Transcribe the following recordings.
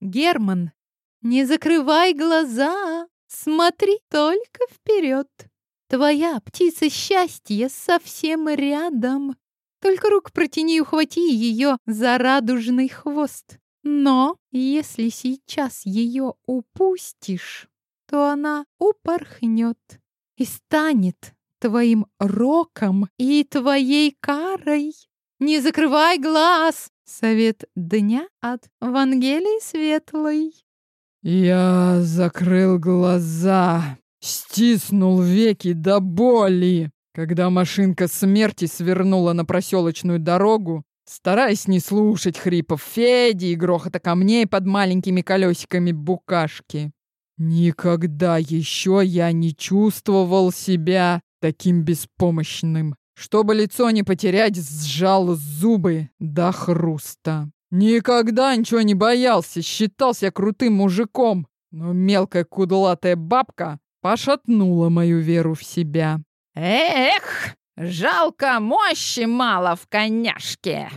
Герман, не закрывай глаза, смотри только вперед. Твоя птица счастья совсем рядом. Только рук протяни и ухвати ее за радужный хвост. Но если сейчас ее упустишь, то она упорхнет и станет твоим роком и твоей карой. Не закрывай глаз! Совет дня от Вангелии Светлой. Я закрыл глаза, стиснул веки до боли, когда машинка смерти свернула на проселочную дорогу, стараясь не слушать хрипов Феди и грохота камней под маленькими колесиками букашки. Никогда еще я не чувствовал себя таким беспомощным. Чтобы лицо не потерять, сжал зубы до хруста. Никогда ничего не боялся, считался крутым мужиком. Но мелкая кудлатая бабка пошатнула мою веру в себя. «Эх, жалко мощи мало в коняшке!»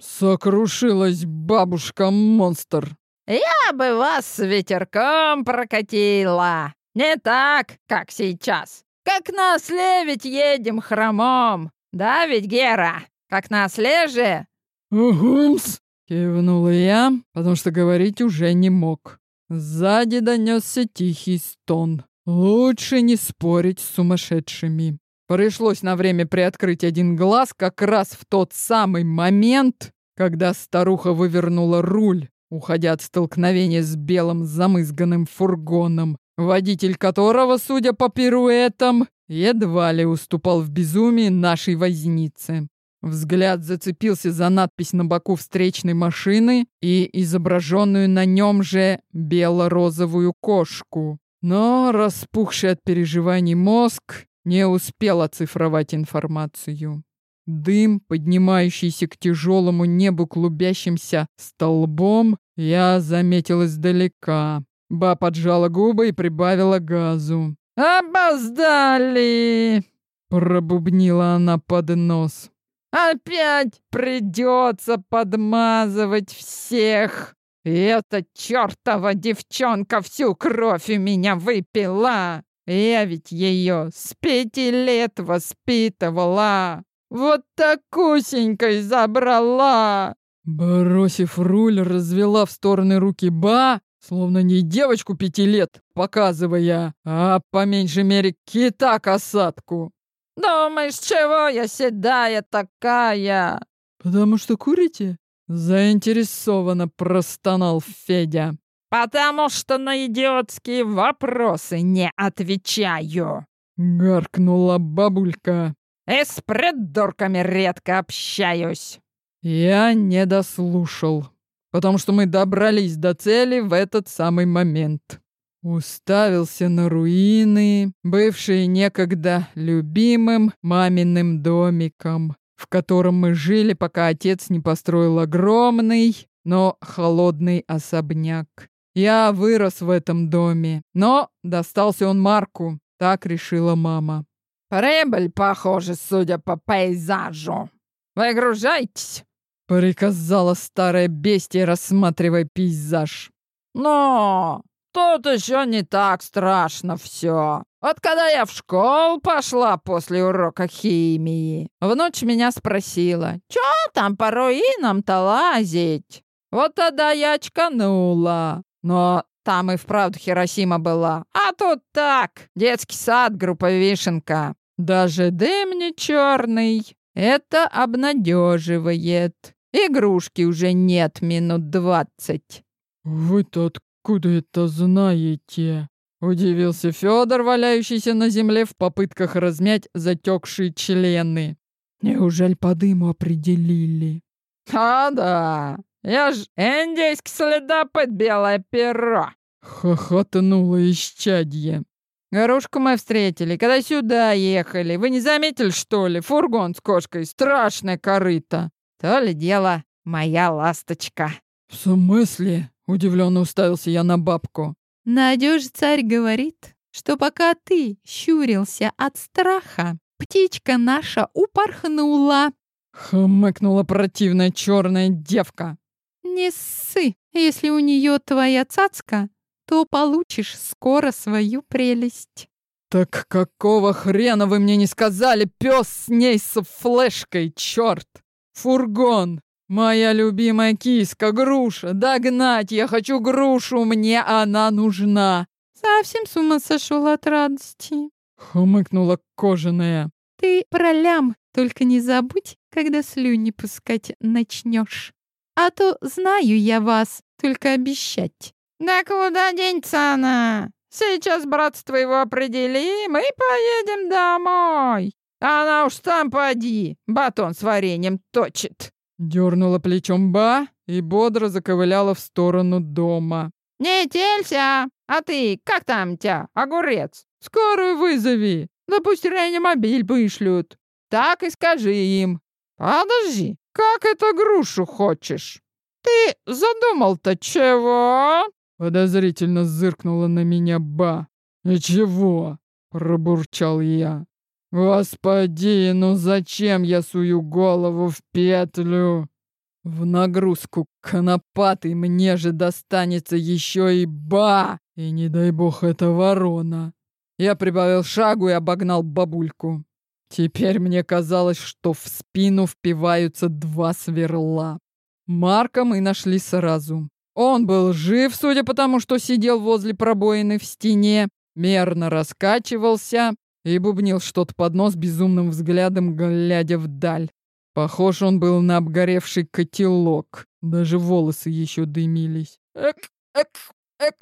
Сокрушилась бабушка-монстр. «Я бы вас с ветерком прокатила! Не так, как сейчас! Как на едем хромом! Да ведь, Гера? Как на осле же?» «Угумс!» — кивнул я, потому что говорить уже не мог. Сзади донесся тихий стон. Лучше не спорить с сумасшедшими. Пришлось на время приоткрыть один глаз как раз в тот самый момент, когда старуха вывернула руль, уходя от столкновения с белым замызганным фургоном, водитель которого, судя по пируэтам, едва ли уступал в безумии нашей вознице. Взгляд зацепился за надпись на боку встречной машины и изображенную на нем же бело-розовую кошку. Но распухший от переживаний мозг не успел оцифровать информацию. Дым, поднимающийся к тяжелому небу клубящимся столбом, я заметил издалека. Ба поджала губы и прибавила газу. «Опоздали!» — пробубнила она под нос. «Опять придется подмазывать всех! Эта чертова девчонка всю кровь у меня выпила! Я ведь ее с пяти лет воспитывала! Вот такусенькой забрала!» Бросив руль, развела в стороны руки Ба, словно не девочку пяти лет, показывая, а по меньшей мере кита-касатку. «Думаешь, чего я седая такая?» «Потому что курите?» Заинтересованно простонал Федя. «Потому что на идиотские вопросы не отвечаю!» Гаркнула бабулька. «И с придурками редко общаюсь!» Я не дослушал, потому что мы добрались до цели в этот самый момент. Уставился на руины, бывшие некогда любимым маминым домиком, в котором мы жили, пока отец не построил огромный, но холодный особняк. Я вырос в этом доме, но достался он Марку, так решила мама. «Прибыль, похоже, судя по пейзажу. Выгружайтесь!» Приказала старая бестия, рассматривая пейзаж. «Но тут еще не так страшно все. Вот когда я в школу пошла после урока химии, внучь меня спросила, что там по руинам-то лазить? Вот тогда я очканула. Но там и вправду Хиросима была. А тут так, детский сад, группа Вишенка. Даже дым не черный. Это обнадеживает. Игрушки уже нет минут двадцать. «Вы-то откуда это знаете?» Удивился Федор, валяющийся на земле в попытках размять затекшие члены. «Неужели по дыму определили?» «А да, я ж индейский следопыт белое перо!» Хохотнуло исчадье. Горушку мы встретили, когда сюда ехали. Вы не заметили, что ли? Фургон с кошкой, страшная корыта. То ли дело моя ласточка. В смысле? Удивленно уставился я на бабку. Надежь царь говорит, что пока ты щурился от страха, птичка наша упорхнула. Хмыкнула противная черная девка. Не ссы, Если у нее твоя цацка, то получишь скоро свою прелесть. Так какого хрена вы мне не сказали, пес с ней с флешкой, черт! Фургон! Моя любимая киска, груша! Догнать! Я хочу грушу! Мне она нужна!» «Совсем с ума сошел от радости!» Хмыкнула кожаная. «Ты пролям, только не забудь, когда слюни пускать начнешь. А то знаю я вас, только обещать». «Да куда денется она? Сейчас брат твоего определим и поедем домой. Она уж там поди, батон с вареньем точит». Дернула плечом Ба и бодро заковыляла в сторону дома. «Не телься! А ты, как там тебя, огурец? Скорую вызови! Да пусть реанимобиль вышлют. Так и скажи им. Подожди, как это грушу хочешь? Ты задумал-то чего?» Подозрительно зыркнула на меня Ба. «И чего?» — пробурчал я. «Господи, ну зачем я сую голову в петлю?» В нагрузку конопатый мне же достанется еще и ба! И не дай бог это ворона. Я прибавил шагу и обогнал бабульку. Теперь мне казалось, что в спину впиваются два сверла. Марка мы нашли сразу. Он был жив, судя по тому, что сидел возле пробоины в стене, мерно раскачивался и бубнил что-то под нос безумным взглядом, глядя вдаль. Похож он был на обгоревший котелок. Даже волосы еще дымились. «Эк, эк, эк!»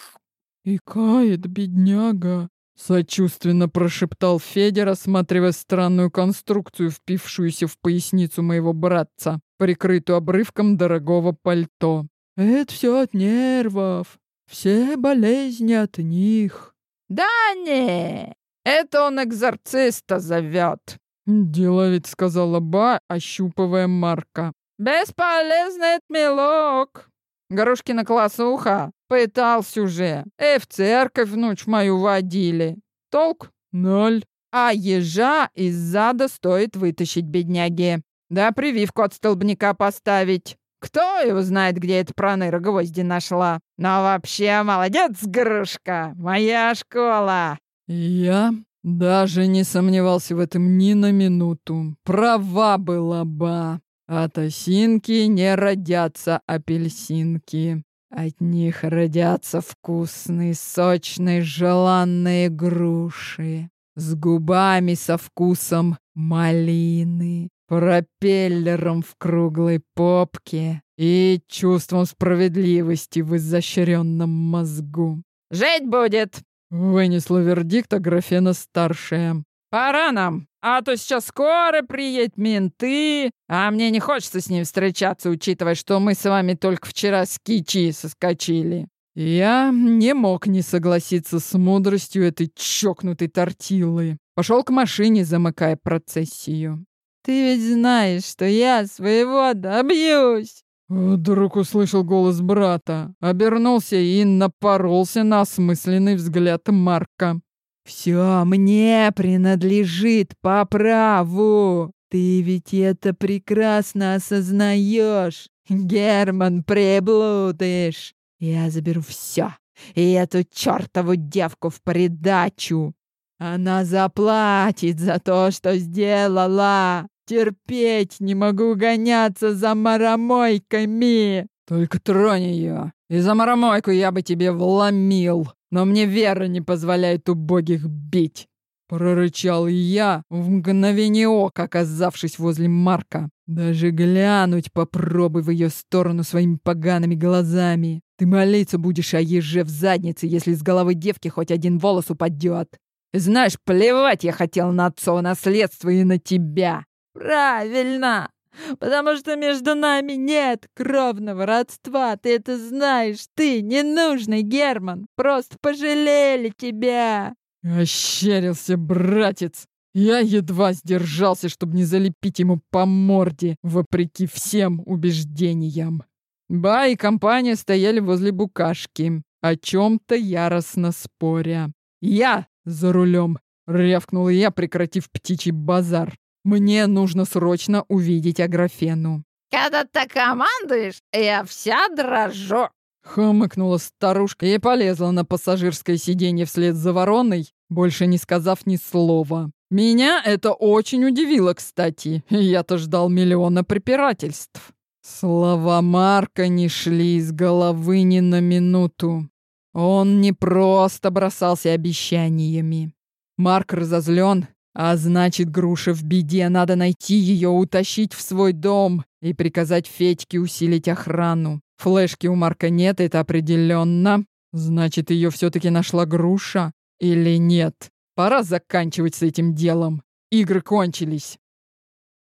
«И кает, бедняга!» Сочувственно прошептал Федя, рассматривая странную конструкцию, впившуюся в поясницу моего братца, прикрытую обрывком дорогого пальто. Это все от нервов. Все болезни от них. Да не, это он экзорциста зовет. Деловит сказала Ба, ощупывая Марка. Бесполезный мелок. Горушкина классуха. Пытался уже. И в церковь внуч мою водили. Толк? Ноль. А ежа из зада стоит вытащить бедняги. Да прививку от столбняка поставить. Кто его знает, где эта проныра гвозди нашла? Но вообще молодец, Грушка! Моя школа!» Я даже не сомневался в этом ни на минуту. Права была ба. От осинки не родятся апельсинки. От них родятся вкусные, сочные, желанные груши. С губами со вкусом малины пропеллером в круглой попке и чувством справедливости в изощренном мозгу. «Жить будет!» — вынесла вердикт Аграфена-старшая. «Пора нам, а то сейчас скоро приедут менты, а мне не хочется с ним встречаться, учитывая, что мы с вами только вчера с кичи соскочили». Я не мог не согласиться с мудростью этой чокнутой тортилы. Пошел к машине, замыкая процессию. Ты ведь знаешь, что я своего добьюсь!» Вдруг услышал голос брата, обернулся и напоролся на осмысленный взгляд Марка. «Все мне принадлежит по праву! Ты ведь это прекрасно осознаешь! Герман, приблудыш! Я заберу все, и эту чертову девку в придачу! Она заплатит за то, что сделала!» Терпеть не могу гоняться за маромойками. Только тронь ее. И за маромойку я бы тебе вломил. Но мне вера не позволяет убогих бить. Прорычал я, в мгновение ока оказавшись возле Марка. Даже глянуть попробуй в ее сторону своими погаными глазами. Ты молиться будешь о еже в заднице, если с головы девки хоть один волос упадет. Знаешь, плевать я хотел на отцово наследство и на тебя. «Правильно! Потому что между нами нет кровного родства. Ты это знаешь. Ты ненужный, Герман. Просто пожалели тебя!» Ощерился братец. Я едва сдержался, чтобы не залепить ему по морде, вопреки всем убеждениям. Ба и компания стояли возле букашки, о чем-то яростно споря. «Я за рулем!» — рявкнул я, прекратив птичий базар. Мне нужно срочно увидеть Аграфену. Когда ты командуешь, я вся дрожу. Хмыкнула старушка и полезла на пассажирское сиденье вслед за вороной, больше не сказав ни слова. Меня это очень удивило, кстати. Я-то ждал миллиона препирательств. Слова Марка не шли из головы ни на минуту. Он не просто бросался обещаниями. Марк разозлен, а значит, груша в беде. Надо найти ее, утащить в свой дом и приказать Федьке усилить охрану. Флешки у Марка нет, это определенно. Значит, ее все-таки нашла груша или нет? Пора заканчивать с этим делом. Игры кончились.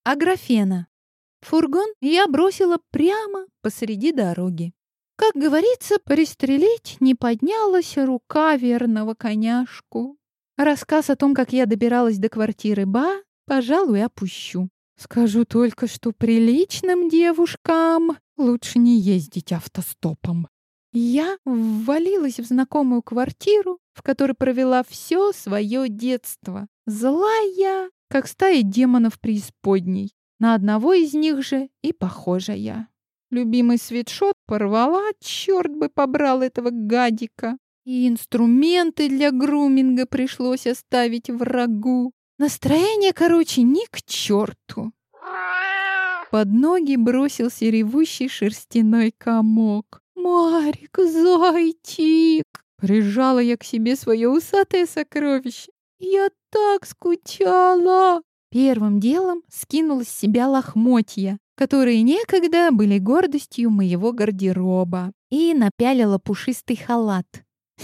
Аграфена. Фургон я бросила прямо посреди дороги. Как говорится, пристрелить не поднялась рука верного коняшку. Рассказ о том, как я добиралась до квартиры Ба, пожалуй, опущу. Скажу только, что приличным девушкам лучше не ездить автостопом. Я ввалилась в знакомую квартиру, в которой провела все свое детство. Злая, как стая демонов преисподней. На одного из них же и похожая. Любимый свитшот порвала, черт бы побрал этого гадика. И инструменты для груминга пришлось оставить врагу. Настроение, короче, ни к черту. Под ноги бросился ревущий шерстяной комок. «Марик, зайчик!» Прижала я к себе свое усатое сокровище. «Я так скучала!» Первым делом скинула с себя лохмотья, которые некогда были гордостью моего гардероба, и напялила пушистый халат.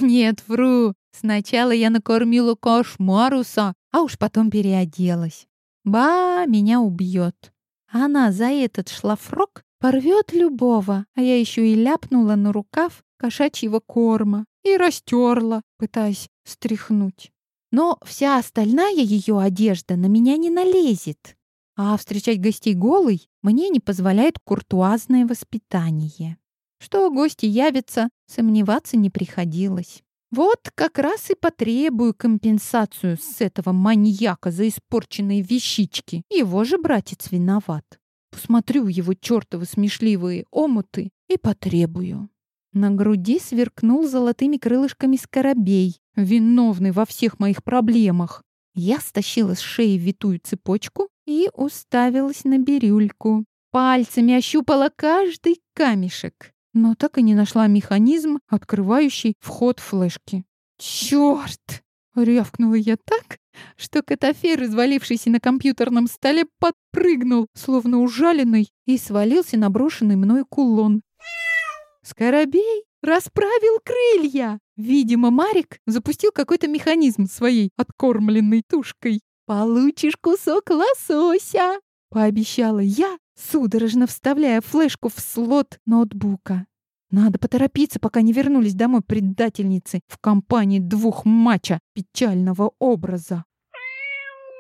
Нет, вру, сначала я накормила кошмаруса, а уж потом переоделась. Ба, меня убьет. Она за этот шлафрок Порвет любого, а я еще и ляпнула на рукав кошачьего корма и растерла, пытаясь стряхнуть. Но вся остальная ее одежда на меня не налезет. А встречать гостей голой мне не позволяет куртуазное воспитание. Что гости явятся, сомневаться не приходилось. Вот как раз и потребую компенсацию с этого маньяка за испорченные вещички. Его же братец виноват. Посмотрю его чертовы смешливые омуты и потребую. На груди сверкнул золотыми крылышками скоробей, виновный во всех моих проблемах. Я стащила с шеи витую цепочку и уставилась на бирюльку. Пальцами ощупала каждый камешек, но так и не нашла механизм, открывающий вход флешки. «Черт!» — рявкнула я так, что Котофей, развалившийся на компьютерном столе, подпрыгнул, словно ужаленный, и свалился на брошенный мной кулон. Скоробей расправил крылья. Видимо, Марик запустил какой-то механизм своей откормленной тушкой. «Получишь кусок лосося!» — пообещала я, судорожно вставляя флешку в слот ноутбука. Надо поторопиться, пока не вернулись домой предательницы в компании двух матча печального образа.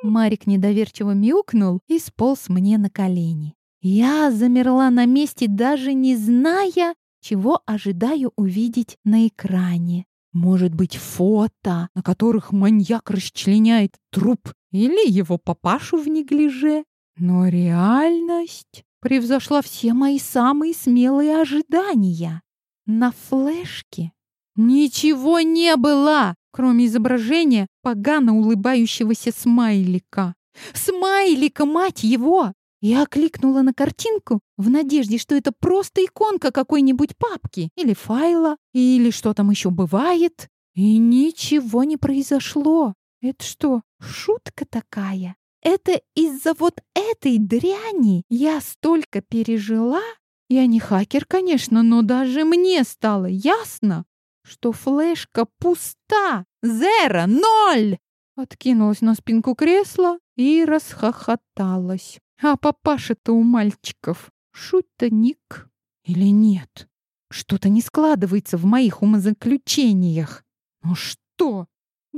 Марик недоверчиво мяукнул и сполз мне на колени. Я замерла на месте, даже не зная, чего ожидаю увидеть на экране. Может быть, фото, на которых маньяк расчленяет труп или его папашу в неглиже. Но реальность превзошла все мои самые смелые ожидания. На флешке ничего не было, кроме изображения погано улыбающегося смайлика. Смайлика, мать его! Я окликнула на картинку в надежде, что это просто иконка какой-нибудь папки или файла, или что там еще бывает. И ничего не произошло. Это что, шутка такая? Это из-за вот этой дряни я столько пережила? Я не хакер, конечно, но даже мне стало ясно, что флешка пуста. Зеро, ноль! Откинулась на спинку кресла и расхохоталась. А папаша-то у мальчиков шутник или нет? Что-то не складывается в моих умозаключениях. Ну что?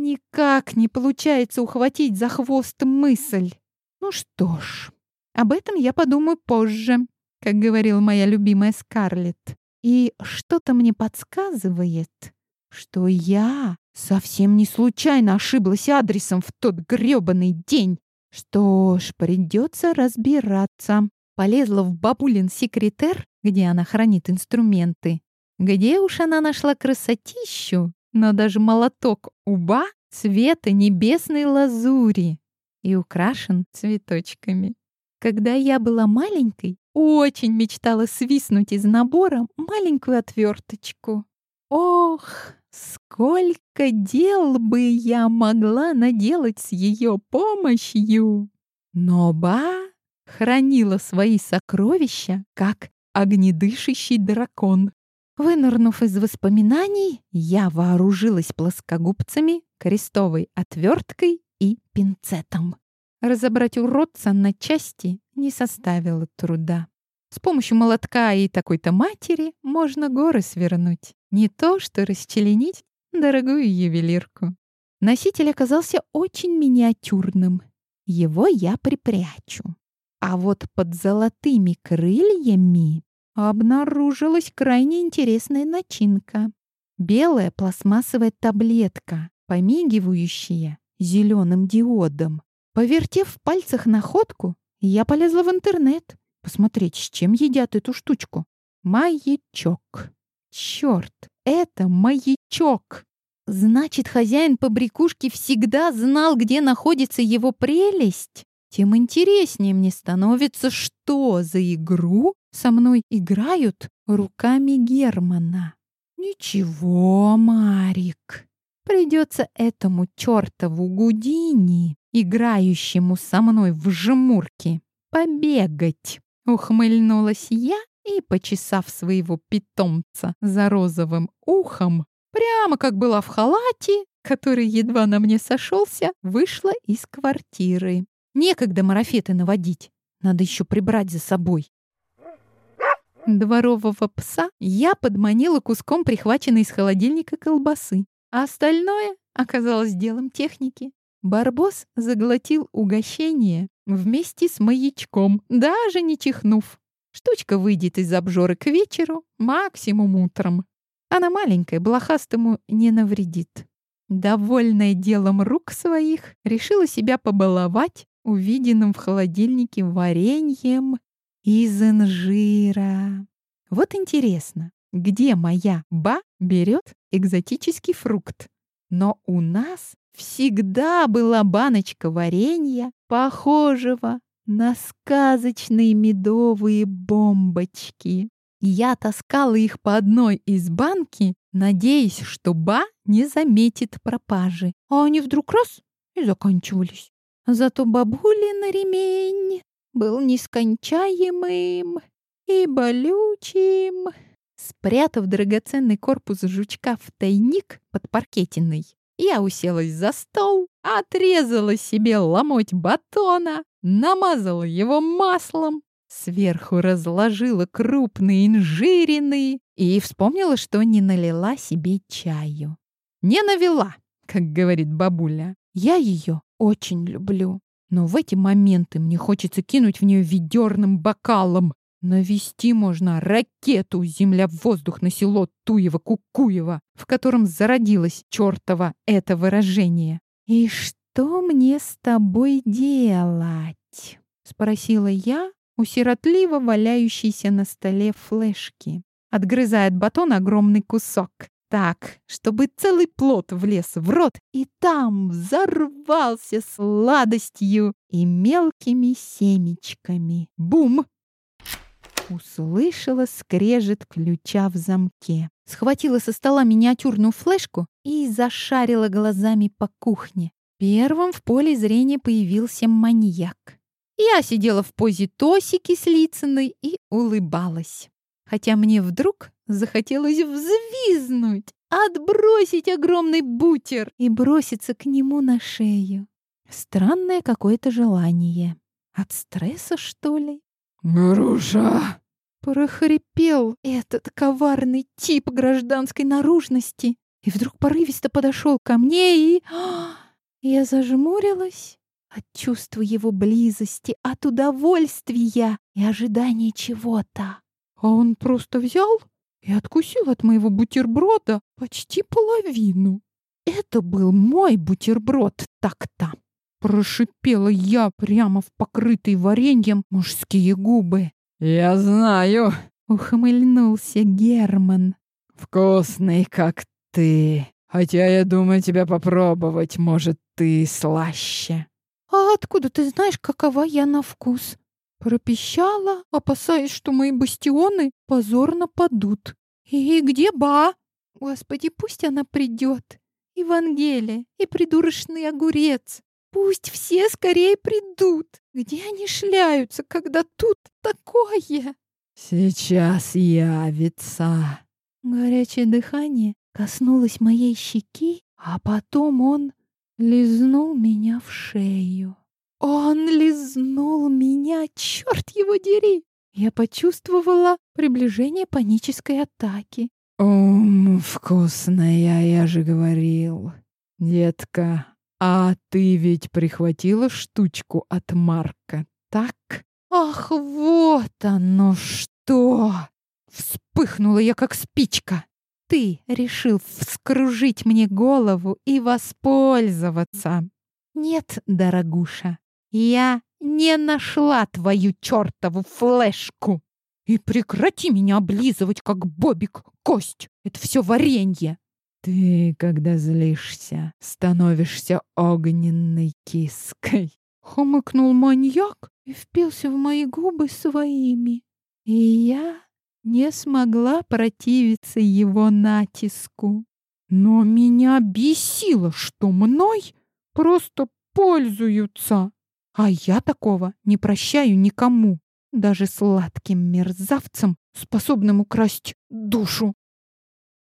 Никак не получается ухватить за хвост мысль. Ну что ж, об этом я подумаю позже, как говорила моя любимая Скарлетт. И что-то мне подсказывает, что я совсем не случайно ошиблась адресом в тот грёбаный день. Что ж, придется разбираться. Полезла в бабулин секретер, где она хранит инструменты. Где уж она нашла красотищу, но даже молоток уба цвета небесной лазури и украшен цветочками. Когда я была маленькой, очень мечтала свистнуть из набора маленькую отверточку. Ох, сколько дел бы я могла наделать с ее помощью! Но Ба хранила свои сокровища, как огнедышащий дракон. Вынырнув из воспоминаний, я вооружилась плоскогубцами, крестовой отверткой и пинцетом. Разобрать уродца на части не составило труда. С помощью молотка и такой-то матери можно горы свернуть. Не то, что расчленить дорогую ювелирку. Носитель оказался очень миниатюрным. Его я припрячу. А вот под золотыми крыльями обнаружилась крайне интересная начинка. Белая пластмассовая таблетка, помигивающая зеленым диодом. Повертев в пальцах находку, я полезла в интернет посмотреть, с чем едят эту штучку. Маячок. Черт, это маячок. Значит, хозяин побрякушки всегда знал, где находится его прелесть. Тем интереснее мне становится, что за игру со мной играют руками Германа. Ничего, Марик, придется этому чертову Гудини, играющему со мной в жмурки, побегать. Ухмыльнулась я и, почесав своего питомца за розовым ухом, прямо как была в халате, который едва на мне сошелся, вышла из квартиры. Некогда марафеты наводить, надо еще прибрать за собой. Дворового пса я подманила куском прихваченной из холодильника колбасы, а остальное оказалось делом техники. Барбос заглотил угощение вместе с маячком, даже не чихнув. Штучка выйдет из обжоры к вечеру, максимум утром. Она маленькая, блохастому не навредит. Довольная делом рук своих, решила себя побаловать увиденным в холодильнике вареньем из инжира. Вот интересно, где моя ба берет экзотический фрукт? Но у нас всегда была баночка варенья, похожего на сказочные медовые бомбочки. Я таскала их по одной из банки, надеясь, что Ба не заметит пропажи. А они вдруг раз и заканчивались. Зато бабулин ремень был нескончаемым и болючим. Спрятав драгоценный корпус жучка в тайник под паркетиной, я уселась за стол, отрезала себе ломоть батона, намазала его маслом, сверху разложила крупные инжирины и вспомнила, что не налила себе чаю. Не навела, как говорит бабуля. Я ее очень люблю. Но в эти моменты мне хочется кинуть в нее ведерным бокалом. Навести можно ракету земля-воздух на село Туево-Кукуево, в котором зародилось чертово это выражение. «И что мне с тобой делать?» — спросила я у сиротливо валяющейся на столе флешки. Отгрызает батон огромный кусок. Так, чтобы целый плод влез в рот и там взорвался сладостью и мелкими семечками. Бум! Услышала скрежет ключа в замке. Схватила со стола миниатюрную флешку и зашарила глазами по кухне. Первым в поле зрения появился маньяк. Я сидела в позе Тоси Кислицыной и улыбалась. Хотя мне вдруг захотелось взвизнуть, отбросить огромный бутер и броситься к нему на шею. Странное какое-то желание. От стресса, что ли? «Груша!» — прохрипел этот коварный тип гражданской наружности и вдруг порывисто подошел ко мне и... Я зажмурилась от чувства его близости, от удовольствия и ожидания чего-то. А он просто взял и откусил от моего бутерброда почти половину. Это был мой бутерброд так-то. Прошипела я прямо в покрытые вареньем мужские губы. «Я знаю!» — ухмыльнулся Герман. Вкусный, как ты. Хотя я думаю тебя попробовать, может, ты слаще. А откуда ты знаешь, какова я на вкус? Пропищала, опасаясь, что мои бастионы позорно падут. И где Ба? Господи, пусть она придет. Евангелие и придурочный огурец. Пусть все скорее придут. Где они шляются, когда тут такое? Сейчас явится. Горячее дыхание коснулось моей щеки, а потом он лизнул меня в шею. Он лизнул меня, черт его дери! Я почувствовала приближение панической атаки. «Ум, вкусная, я же говорил. Детка, а ты ведь прихватила штучку от Марка, так?» «Ах, вот оно что!» Вспыхнула я, как спичка. «Ты решил вскружить мне голову и воспользоваться!» «Нет, дорогуша, я не нашла твою чертову флешку!» И прекрати меня облизывать, как бобик, кость. Это все варенье. Ты, когда злишься, становишься огненной киской. Хомыкнул маньяк и впился в мои губы своими. И я не смогла противиться его натиску. Но меня бесило, что мной просто пользуются. А я такого не прощаю никому даже сладким мерзавцам, способным украсть душу.